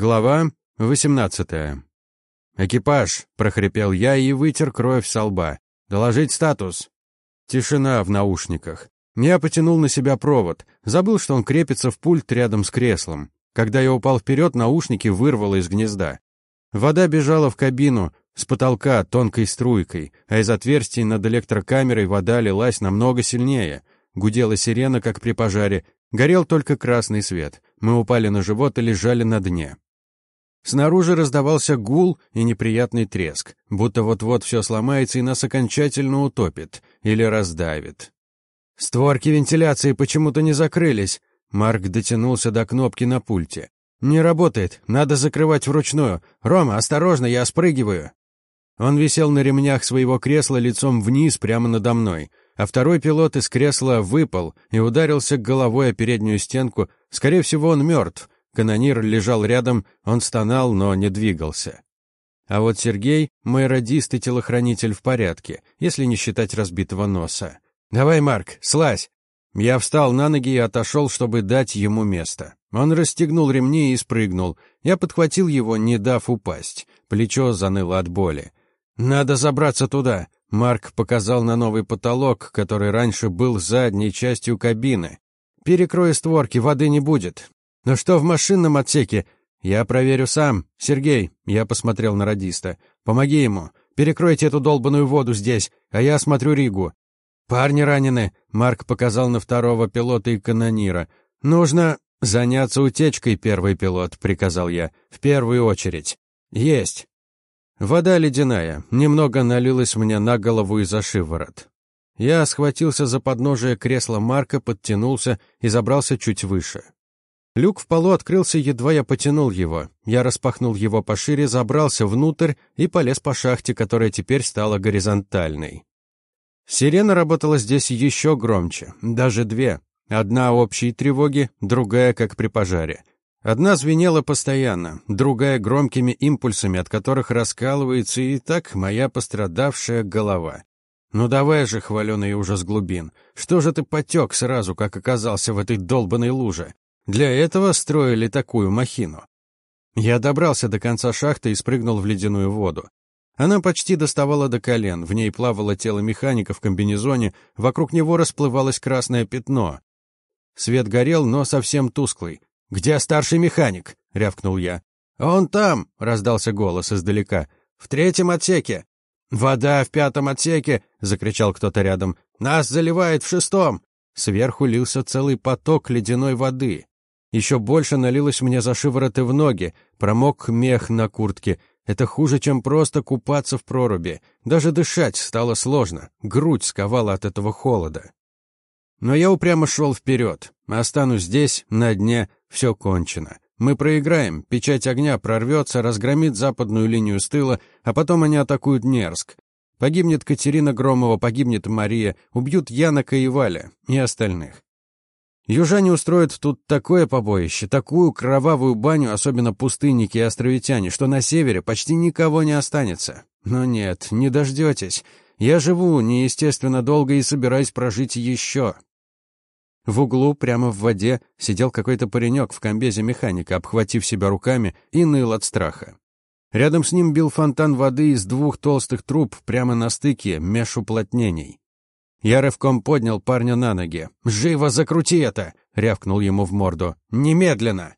Глава 18. «Экипаж!» — прохрипел я и вытер кровь со лба. «Доложить статус!» Тишина в наушниках. Я потянул на себя провод. Забыл, что он крепится в пульт рядом с креслом. Когда я упал вперед, наушники вырвало из гнезда. Вода бежала в кабину, с потолка тонкой струйкой, а из отверстий над электрокамерой вода лилась намного сильнее. Гудела сирена, как при пожаре. Горел только красный свет. Мы упали на живот и лежали на дне. Снаружи раздавался гул и неприятный треск, будто вот-вот все сломается и нас окончательно утопит или раздавит. «Створки вентиляции почему-то не закрылись», Марк дотянулся до кнопки на пульте. «Не работает, надо закрывать вручную. Рома, осторожно, я спрыгиваю». Он висел на ремнях своего кресла лицом вниз прямо надо мной, а второй пилот из кресла выпал и ударился головой о переднюю стенку. Скорее всего, он мертв. Канонир лежал рядом, он стонал, но не двигался. А вот Сергей, мой радист и телохранитель в порядке, если не считать разбитого носа. «Давай, Марк, слазь!» Я встал на ноги и отошел, чтобы дать ему место. Он расстегнул ремни и спрыгнул. Я подхватил его, не дав упасть. Плечо заныло от боли. «Надо забраться туда!» Марк показал на новый потолок, который раньше был задней частью кабины. «Перекрой створки, воды не будет». «Но что в машинном отсеке?» «Я проверю сам. Сергей», — я посмотрел на радиста, — «помоги ему. Перекройте эту долбаную воду здесь, а я осмотрю Ригу». «Парни ранены», — Марк показал на второго пилота и канонира. «Нужно заняться утечкой, первый пилот», — приказал я, — «в первую очередь». «Есть». Вода ледяная, немного налилась мне на голову и за шиворот. Я схватился за подножие кресла Марка, подтянулся и забрался чуть выше. Люк в полу открылся, едва я потянул его. Я распахнул его пошире, забрался внутрь и полез по шахте, которая теперь стала горизонтальной. Сирена работала здесь еще громче, даже две. Одна общей тревоги, другая как при пожаре. Одна звенела постоянно, другая громкими импульсами, от которых раскалывается и так моя пострадавшая голова. «Ну давай же, хваленый ужас глубин, что же ты потек сразу, как оказался в этой долбанной луже? Для этого строили такую махину». Я добрался до конца шахты и спрыгнул в ледяную воду. Она почти доставала до колен, в ней плавало тело механика в комбинезоне, вокруг него расплывалось красное пятно. Свет горел, но совсем тусклый. «Где старший механик?» — рявкнул я. «Он там!» — раздался голос издалека. «В третьем отсеке!» «Вода в пятом отсеке!» — закричал кто-то рядом. «Нас заливает в шестом!» Сверху лился целый поток ледяной воды. Еще больше налилось мне за шиворот и в ноги, промок мех на куртке. Это хуже, чем просто купаться в проруби. Даже дышать стало сложно, грудь сковала от этого холода. Но я упрямо шел вперед. Останусь здесь, на дне, все кончено. Мы проиграем, печать огня прорвется, разгромит западную линию с тыла, а потом они атакуют Нерск. Погибнет Катерина Громова, погибнет Мария, убьют Янока и Валя, и остальных. Южане устроят тут такое побоище, такую кровавую баню, особенно пустынники и островитяне, что на севере почти никого не останется. Но нет, не дождетесь. Я живу неестественно долго и собираюсь прожить еще. В углу, прямо в воде, сидел какой-то паренек в комбезе механика, обхватив себя руками и ныл от страха. Рядом с ним бил фонтан воды из двух толстых труб прямо на стыке меж уплотнений. Я рывком поднял парня на ноги. «Живо закрути это!» — рявкнул ему в морду. «Немедленно!»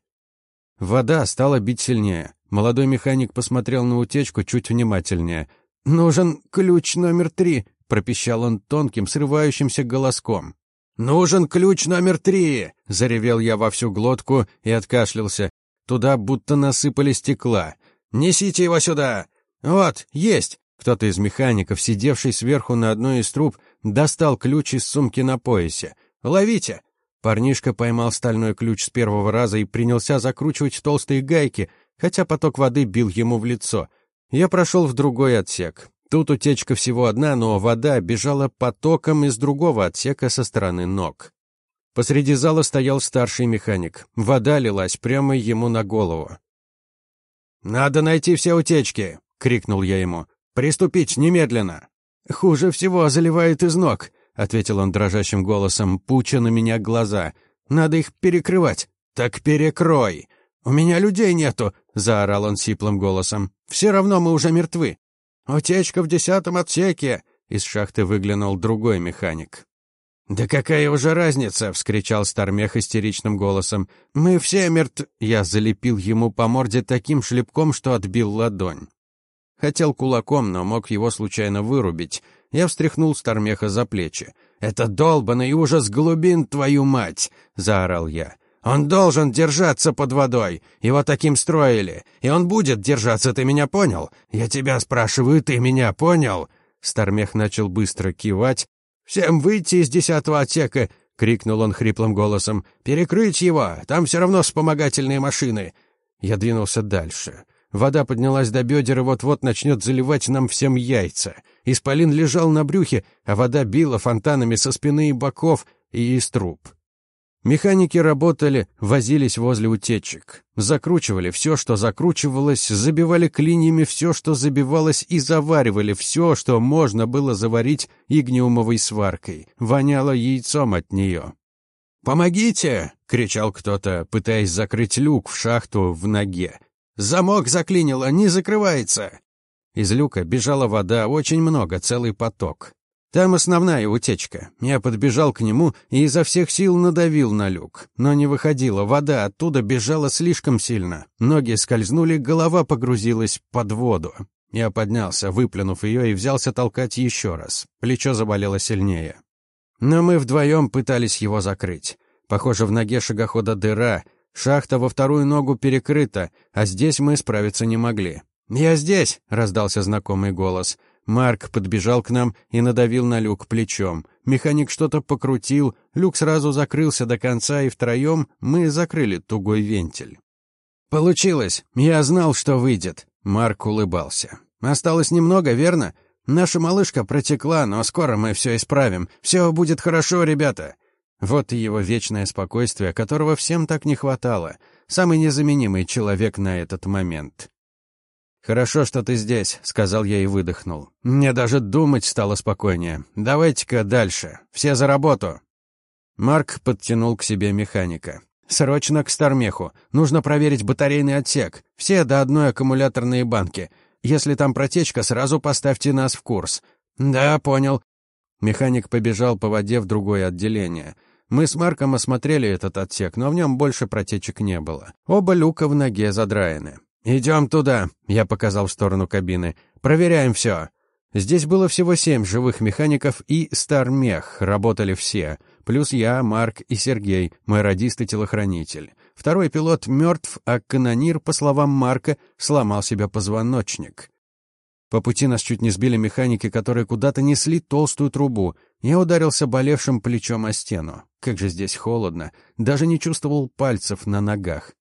Вода стала бить сильнее. Молодой механик посмотрел на утечку чуть внимательнее. «Нужен ключ номер три», — пропищал он тонким, срывающимся голоском. «Нужен ключ номер три!» — заревел я во всю глотку и откашлялся. Туда будто насыпали стекла. «Несите его сюда!» «Вот, есть!» Кто-то из механиков, сидевший сверху на одной из труб, достал ключ из сумки на поясе. «Ловите!» Парнишка поймал стальной ключ с первого раза и принялся закручивать толстые гайки, хотя поток воды бил ему в лицо. Я прошел в другой отсек. Тут утечка всего одна, но вода бежала потоком из другого отсека со стороны ног. Посреди зала стоял старший механик. Вода лилась прямо ему на голову. «Надо найти все утечки!» — крикнул я ему. «Приступить немедленно!» «Хуже всего заливает из ног», — ответил он дрожащим голосом, пуча на меня глаза. «Надо их перекрывать». «Так перекрой!» «У меня людей нету», — заорал он сиплым голосом. «Все равно мы уже мертвы». «Утечка в десятом отсеке!» — из шахты выглянул другой механик. «Да какая уже разница!» — вскричал Стармех истеричным голосом. «Мы все мертв...» Я залепил ему по морде таким шлепком, что отбил ладонь. Хотел кулаком, но мог его случайно вырубить. Я встряхнул Стармеха за плечи. «Это долбанный ужас глубин, твою мать!» — заорал я. «Он должен держаться под водой. Его таким строили. И он будет держаться, ты меня понял? Я тебя спрашиваю, ты меня понял?» Стармех начал быстро кивать, «Всем выйти из десятого отсека!» — крикнул он хриплым голосом. «Перекрыть его! Там все равно вспомогательные машины!» Я двинулся дальше. Вода поднялась до бедер и вот-вот начнет заливать нам всем яйца. Исполин лежал на брюхе, а вода била фонтанами со спины и боков и из труб. Механики работали, возились возле утечек. Закручивали все, что закручивалось, забивали клиньями все, что забивалось, и заваривали все, что можно было заварить игниумовой сваркой. Воняло яйцом от нее. «Помогите!» — кричал кто-то, пытаясь закрыть люк в шахту в ноге. «Замок заклинило, не закрывается!» Из люка бежала вода, очень много, целый поток. Там основная утечка. Я подбежал к нему и изо всех сил надавил на люк. Но не выходила, вода оттуда бежала слишком сильно. Ноги скользнули, голова погрузилась под воду. Я поднялся, выплюнув ее, и взялся толкать еще раз. Плечо заболело сильнее. Но мы вдвоем пытались его закрыть. Похоже, в ноге шагохода дыра, шахта во вторую ногу перекрыта, а здесь мы справиться не могли. «Я здесь!» — раздался знакомый голос — Марк подбежал к нам и надавил на люк плечом. Механик что-то покрутил, люк сразу закрылся до конца, и втроем мы закрыли тугой вентиль. «Получилось! Я знал, что выйдет!» Марк улыбался. «Осталось немного, верно? Наша малышка протекла, но скоро мы все исправим. Все будет хорошо, ребята!» Вот и его вечное спокойствие, которого всем так не хватало. Самый незаменимый человек на этот момент. «Хорошо, что ты здесь», — сказал я и выдохнул. «Мне даже думать стало спокойнее. Давайте-ка дальше. Все за работу». Марк подтянул к себе механика. «Срочно к Стармеху. Нужно проверить батарейный отсек. Все до одной аккумуляторные банки. Если там протечка, сразу поставьте нас в курс». «Да, понял». Механик побежал по воде в другое отделение. Мы с Марком осмотрели этот отсек, но в нем больше протечек не было. Оба люка в ноге задраены. «Идем туда», — я показал в сторону кабины. «Проверяем все». Здесь было всего семь живых механиков и Стармех, работали все. Плюс я, Марк и Сергей, мой радист и телохранитель. Второй пилот мертв, а канонир, по словам Марка, сломал себе позвоночник. По пути нас чуть не сбили механики, которые куда-то несли толстую трубу. Я ударился болевшим плечом о стену. Как же здесь холодно. Даже не чувствовал пальцев на ногах.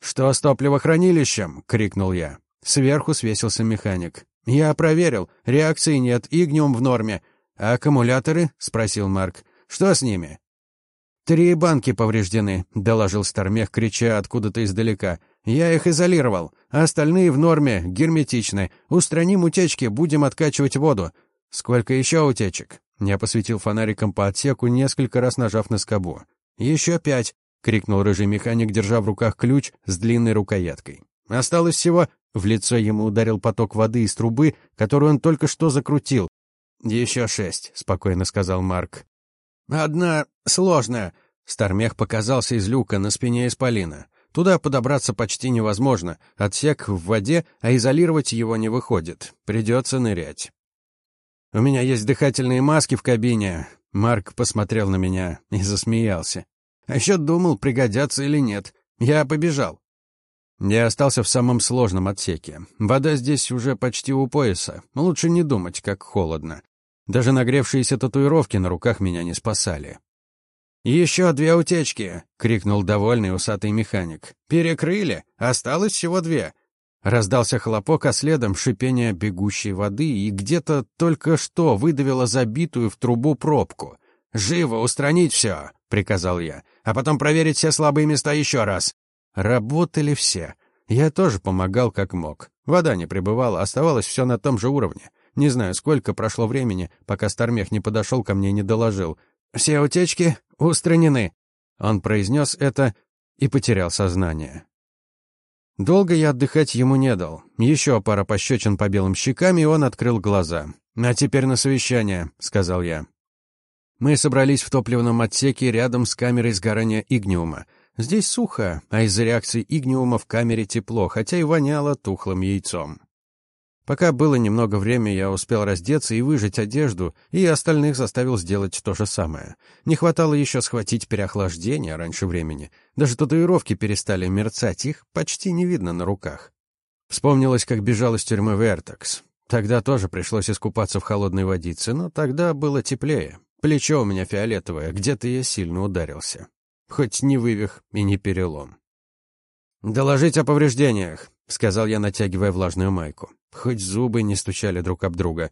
«Что с топливохранилищем?» — крикнул я. Сверху свесился механик. «Я проверил. Реакции нет, игниум в норме. А аккумуляторы?» — спросил Марк. «Что с ними?» «Три банки повреждены», — доложил Стармех, крича откуда-то издалека. «Я их изолировал. А остальные в норме, герметичны. Устраним утечки, будем откачивать воду. Сколько еще утечек?» Я посветил фонариком по отсеку, несколько раз нажав на скобу. «Еще пять крикнул рыжий механик, держа в руках ключ с длинной рукояткой. Осталось всего... В лицо ему ударил поток воды из трубы, которую он только что закрутил. «Еще шесть», — спокойно сказал Марк. «Одна сложная». Стармех показался из люка на спине Исполина. Туда подобраться почти невозможно. Отсек в воде, а изолировать его не выходит. Придется нырять. «У меня есть дыхательные маски в кабине». Марк посмотрел на меня и засмеялся. А еще думал, пригодятся или нет. Я побежал. Я остался в самом сложном отсеке. Вода здесь уже почти у пояса. Лучше не думать, как холодно. Даже нагревшиеся татуировки на руках меня не спасали. «Еще две утечки!» — крикнул довольный усатый механик. «Перекрыли! Осталось всего две!» Раздался хлопок, а следом шипение бегущей воды, и где-то только что выдавило забитую в трубу пробку. «Живо устранить все!» — приказал я. «А потом проверить все слабые места еще раз». Работали все. Я тоже помогал как мог. Вода не прибывала, оставалось все на том же уровне. Не знаю, сколько прошло времени, пока Стармех не подошел ко мне и не доложил. «Все утечки устранены». Он произнес это и потерял сознание. Долго я отдыхать ему не дал. Еще пара пощечин по белым щекам, и он открыл глаза. «А теперь на совещание», — сказал я. Мы собрались в топливном отсеке рядом с камерой сгорания игниума. Здесь сухо, а из-за реакции игниума в камере тепло, хотя и воняло тухлым яйцом. Пока было немного времени, я успел раздеться и выжать одежду, и остальных заставил сделать то же самое. Не хватало еще схватить переохлаждение раньше времени. Даже татуировки перестали мерцать, их почти не видно на руках. Вспомнилось, как бежал из тюрьмы Вертекс. Тогда тоже пришлось искупаться в холодной водице, но тогда было теплее. Плечо у меня фиолетовое, где-то я сильно ударился. Хоть не вывих и не перелом. «Доложить о повреждениях», — сказал я, натягивая влажную майку. Хоть зубы не стучали друг об друга.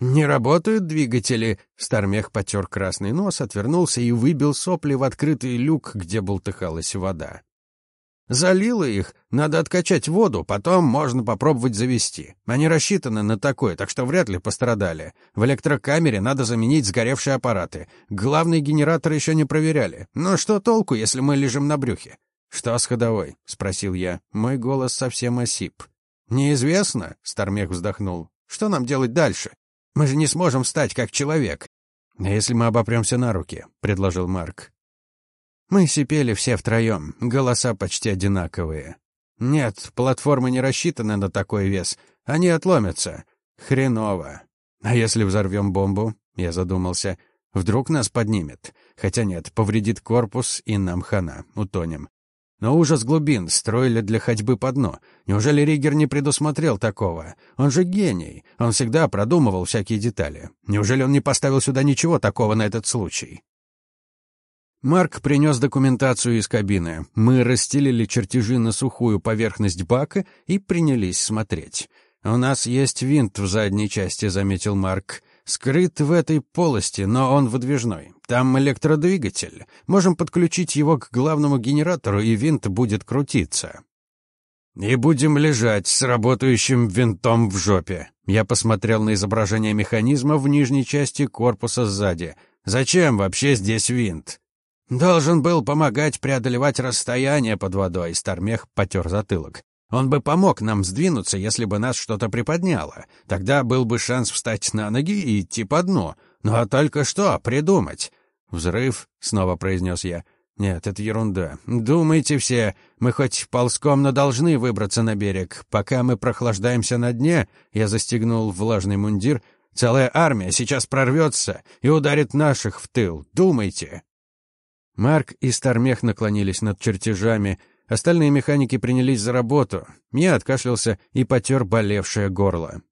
«Не работают двигатели?» Стармех потер красный нос, отвернулся и выбил сопли в открытый люк, где болтыхалась вода. «Залило их, надо откачать воду, потом можно попробовать завести. Они рассчитаны на такое, так что вряд ли пострадали. В электрокамере надо заменить сгоревшие аппараты. Главный генератор еще не проверяли. Но что толку, если мы лежим на брюхе?» «Что с ходовой?» — спросил я. Мой голос совсем осип. «Неизвестно», — Стармех вздохнул. «Что нам делать дальше? Мы же не сможем встать как человек». «А если мы обопремся на руки?» — предложил Марк. Мы сипели все втроем, голоса почти одинаковые. «Нет, платформа не рассчитана на такой вес. Они отломятся. Хреново. А если взорвем бомбу?» Я задумался. «Вдруг нас поднимет? Хотя нет, повредит корпус, и нам хана, утонем. Но ужас глубин строили для ходьбы по дну. Неужели Ригер не предусмотрел такого? Он же гений. Он всегда продумывал всякие детали. Неужели он не поставил сюда ничего такого на этот случай? Марк принес документацию из кабины. Мы расстелили чертежи на сухую поверхность бака и принялись смотреть. «У нас есть винт в задней части», — заметил Марк. Скрыт в этой полости, но он выдвижной. Там электродвигатель. Можем подключить его к главному генератору, и винт будет крутиться. И будем лежать с работающим винтом в жопе. Я посмотрел на изображение механизма в нижней части корпуса сзади. Зачем вообще здесь винт? Должен был помогать преодолевать расстояние под водой, Стармех потер затылок. Он бы помог нам сдвинуться, если бы нас что-то приподняло. Тогда был бы шанс встать на ноги и идти по дну. Ну а только что придумать? Взрыв, снова произнес я. Нет, это ерунда. Думайте все, мы хоть ползком, но должны выбраться на берег. Пока мы прохлаждаемся на дне, я застегнул влажный мундир, целая армия сейчас прорвется и ударит наших в тыл. Думайте. Марк и Стармех наклонились над чертежами, Остальные механики принялись за работу. Я откашлялся и потер болевшее горло.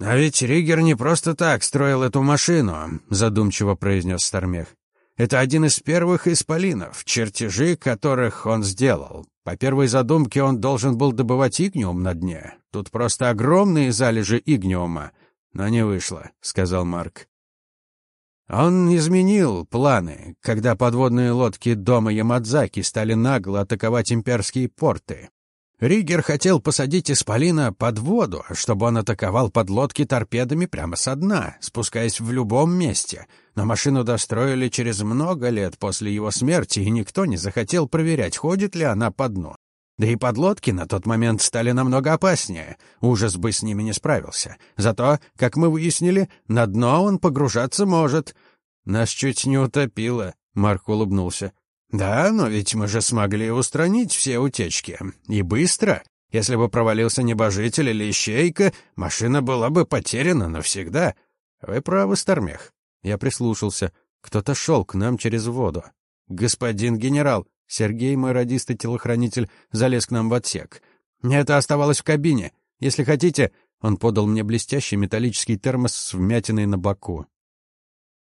«А ведь Ригер не просто так строил эту машину», — задумчиво произнес Стармех. «Это один из первых исполинов, чертежи которых он сделал. По первой задумке он должен был добывать игниум на дне. Тут просто огромные залежи игниума. Но не вышло», — сказал Марк. Он изменил планы, когда подводные лодки дома Ямадзаки стали нагло атаковать имперские порты. Ригер хотел посадить Исполина под воду, чтобы он атаковал подлодки торпедами прямо со дна, спускаясь в любом месте. Но машину достроили через много лет после его смерти, и никто не захотел проверять, ходит ли она по дну. Да и подлодки на тот момент стали намного опаснее. Ужас бы с ними не справился. Зато, как мы выяснили, на дно он погружаться может. Нас чуть не утопило, Марк улыбнулся. Да, но ведь мы же смогли устранить все утечки. И быстро. Если бы провалился небожитель или ищейка, машина была бы потеряна навсегда. Вы правы, Стармех. Я прислушался. Кто-то шел к нам через воду. Господин генерал, Сергей, мой радист и телохранитель, залез к нам в отсек. Это оставалось в кабине. Если хотите, он подал мне блестящий металлический термос с вмятиной на боку.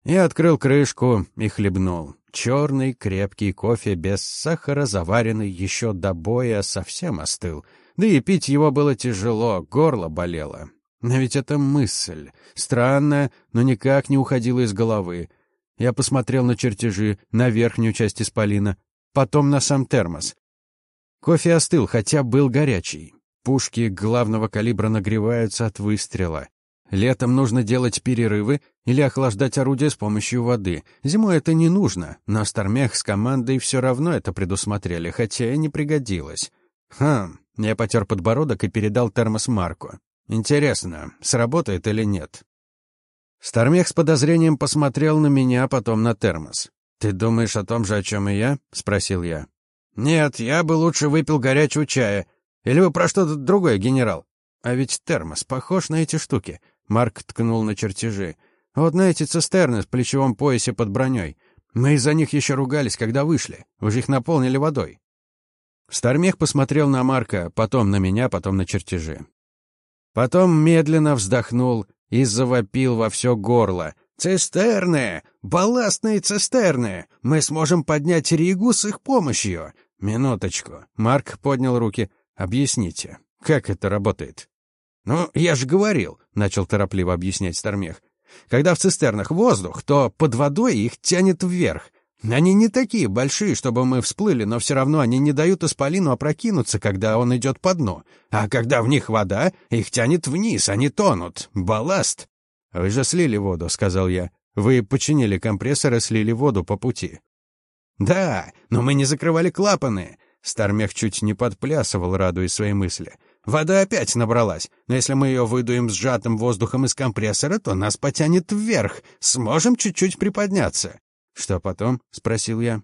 Я открыл крышку и хлебнул. Черный крепкий кофе без сахара, заваренный еще до боя, совсем остыл. Да и пить его было тяжело, горло болело. Но ведь это мысль. Странная, но никак не уходила из головы. Я посмотрел на чертежи, на верхнюю часть исполина, потом на сам термос. Кофе остыл, хотя был горячий. Пушки главного калибра нагреваются от выстрела. Летом нужно делать перерывы или охлаждать орудие с помощью воды. Зимой это не нужно, но Стармех с командой все равно это предусмотрели, хотя и не пригодилось. Хм, Я потер подбородок и передал термос Марку. Интересно, сработает или нет? Стармех с подозрением посмотрел на меня, потом на термос. «Ты думаешь о том же, о чем и я?» — спросил я. «Нет, я бы лучше выпил горячего чая. Или вы про что-то другое, генерал?» «А ведь термос похож на эти штуки». Марк ткнул на чертежи. «Вот на эти цистерны в плечевом поясе под броней. Мы из-за них еще ругались, когда вышли. Вы же их наполнили водой». Стармех посмотрел на Марка, потом на меня, потом на чертежи. Потом медленно вздохнул и завопил во все горло. «Цистерны! Балластные цистерны! Мы сможем поднять Ригу с их помощью!» «Минуточку». Марк поднял руки. «Объясните, как это работает?» «Ну, я же говорил», — начал торопливо объяснять Стармех. «Когда в цистернах воздух, то под водой их тянет вверх. Они не такие большие, чтобы мы всплыли, но все равно они не дают исполину опрокинуться, когда он идет по дну. А когда в них вода, их тянет вниз, они тонут. Балласт. «Вы же слили воду», — сказал я. «Вы починили компрессор и слили воду по пути». «Да, но мы не закрывали клапаны». Стармех чуть не подплясывал, радуясь своей мысли. «Вода опять набралась, но если мы ее выдуем сжатым воздухом из компрессора, то нас потянет вверх. Сможем чуть-чуть приподняться». «Что потом?» — спросил я.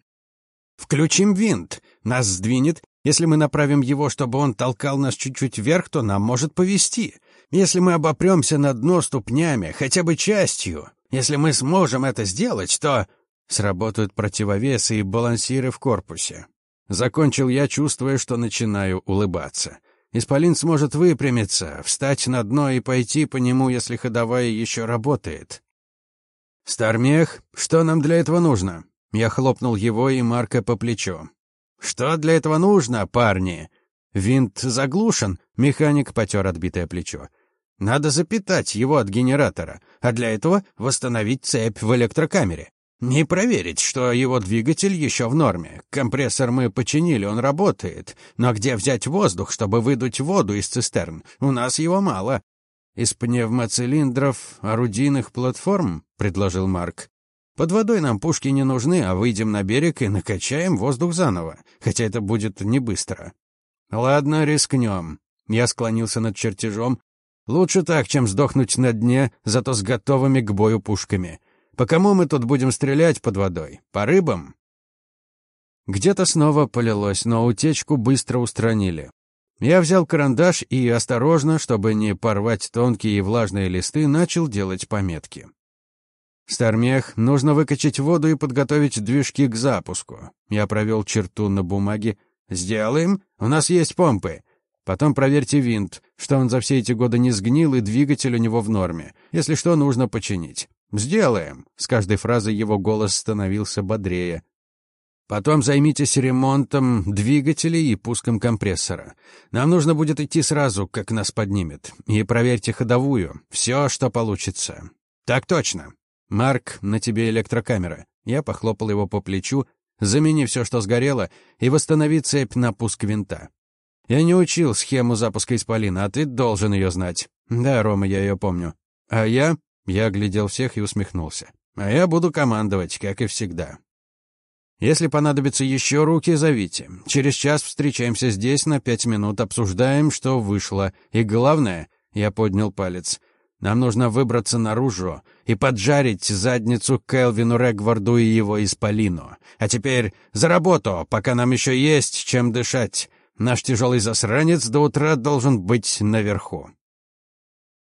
«Включим винт. Нас сдвинет. Если мы направим его, чтобы он толкал нас чуть-чуть вверх, то нам может повести. Если мы обопремся на дно ступнями, хотя бы частью, если мы сможем это сделать, то сработают противовесы и балансиры в корпусе. Закончил я, чувствуя, что начинаю улыбаться. Исполин сможет выпрямиться, встать на дно и пойти по нему, если ходовая еще работает. «Стармех, что нам для этого нужно?» Я хлопнул его и Марка по плечу. «Что для этого нужно, парни?» Винт заглушен, механик потер отбитое плечо. Надо запитать его от генератора, а для этого восстановить цепь в электрокамере. Не проверить, что его двигатель еще в норме. Компрессор мы починили, он работает. Но где взять воздух, чтобы выдуть воду из цистерн? У нас его мало. «Из пневмоцилиндров орудийных платформ?» — предложил Марк. «Под водой нам пушки не нужны, а выйдем на берег и накачаем воздух заново, хотя это будет не быстро». «Ладно, рискнем». Я склонился над чертежом. «Лучше так, чем сдохнуть на дне, зато с готовыми к бою пушками. По кому мы тут будем стрелять под водой? По рыбам?» Где-то снова полилось, но утечку быстро устранили. Я взял карандаш и, осторожно, чтобы не порвать тонкие и влажные листы, начал делать пометки. «Стармех, нужно выкачать воду и подготовить движки к запуску». Я провел черту на бумаге. «Сделаем? У нас есть помпы. Потом проверьте винт, что он за все эти годы не сгнил и двигатель у него в норме. Если что, нужно починить. Сделаем». С каждой фразой его голос становился бодрее. Потом займитесь ремонтом двигателей и пуском компрессора. Нам нужно будет идти сразу, как нас поднимет. И проверьте ходовую. Все, что получится. Так точно. Марк, на тебе электрокамера. Я похлопал его по плечу. Замени все, что сгорело, и восстанови цепь на пуск винта. Я не учил схему запуска исполина, а ты должен ее знать. Да, Рома, я ее помню. А я... Я глядел всех и усмехнулся. А я буду командовать, как и всегда. Если понадобится еще руки, зовите. Через час встречаемся здесь на пять минут, обсуждаем, что вышло. И главное, я поднял палец, нам нужно выбраться наружу и поджарить задницу Келвину Регварду и его Исполину. А теперь за работу, пока нам еще есть чем дышать. Наш тяжелый засранец до утра должен быть наверху.